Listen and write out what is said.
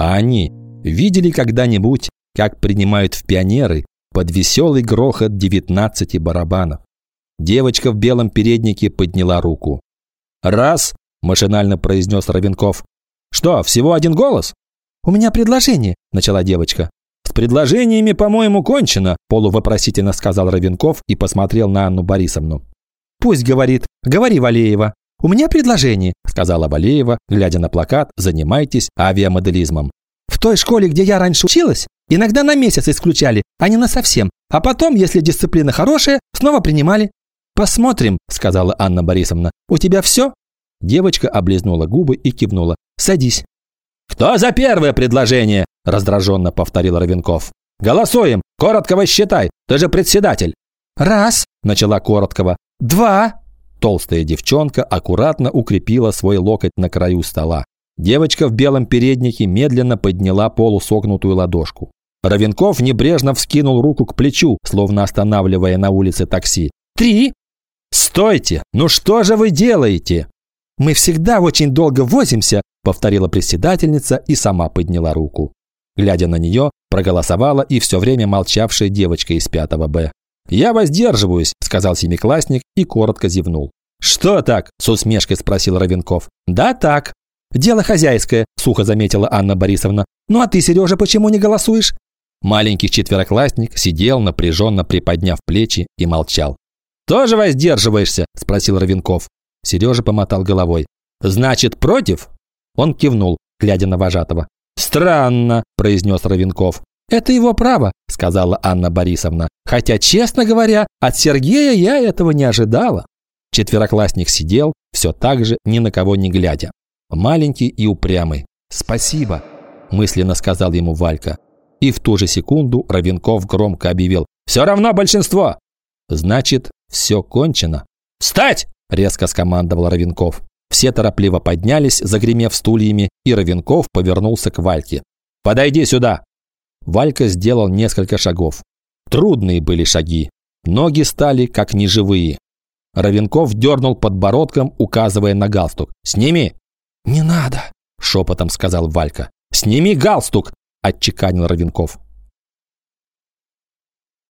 А они видели когда-нибудь, как принимают в пионеры под веселый грохот девятнадцати барабанов? Девочка в белом переднике подняла руку. «Раз!» – машинально произнес Равенков. «Что, всего один голос?» «У меня предложение», – начала девочка. «С предложениями, по-моему, кончено», – полувопросительно сказал Равенков и посмотрел на Анну Борисовну. «Пусть говорит. Говори, Валеева». «У меня предложение», – сказала Валеева, глядя на плакат «Занимайтесь авиамоделизмом». «В той школе, где я раньше училась, иногда на месяц исключали, а не на совсем. А потом, если дисциплина хорошая, снова принимали». «Посмотрим», – сказала Анна Борисовна. «У тебя все?» Девочка облизнула губы и кивнула. «Садись». «Кто за первое предложение?» – раздраженно повторил Равенков. «Голосуем! Короткого считай! Ты же председатель!» «Раз!» – начала Короткого. «Два!» Толстая девчонка аккуратно укрепила свой локоть на краю стола. Девочка в белом переднике медленно подняла полусогнутую ладошку. Равенков небрежно вскинул руку к плечу, словно останавливая на улице такси. «Три!» «Стойте! Ну что же вы делаете?» «Мы всегда очень долго возимся», – повторила председательница и сама подняла руку. Глядя на нее, проголосовала и все время молчавшая девочка из 5 Б. «Я воздерживаюсь», – сказал семиклассник и коротко зевнул. «Что так?» – с усмешкой спросил Равенков. «Да так». «Дело хозяйское», – сухо заметила Анна Борисовна. «Ну а ты, Сережа, почему не голосуешь?» Маленький четвероклассник сидел напряженно приподняв плечи и молчал. «Тоже воздерживаешься?» – спросил Равенков. Сережа помотал головой. «Значит, против?» Он кивнул, глядя на вожатого. «Странно», – произнес Равенков. «Это его право», – сказала Анна Борисовна. «Хотя, честно говоря, от Сергея я этого не ожидала». Четвероклассник сидел, все так же, ни на кого не глядя. Маленький и упрямый. «Спасибо», – мысленно сказал ему Валька. И в ту же секунду Равенков громко объявил «Все равно большинство!» Значит, все кончено. «Встать!» – резко скомандовал Равенков. Все торопливо поднялись, загремев стульями, и Равенков повернулся к Вальке. «Подойди сюда!» Валька сделал несколько шагов. Трудные были шаги. Ноги стали как неживые. Равенков дернул подбородком, указывая на галстук. «Сними!» «Не надо!» – шепотом сказал Валька. «Сними галстук!» – отчеканил Равенков.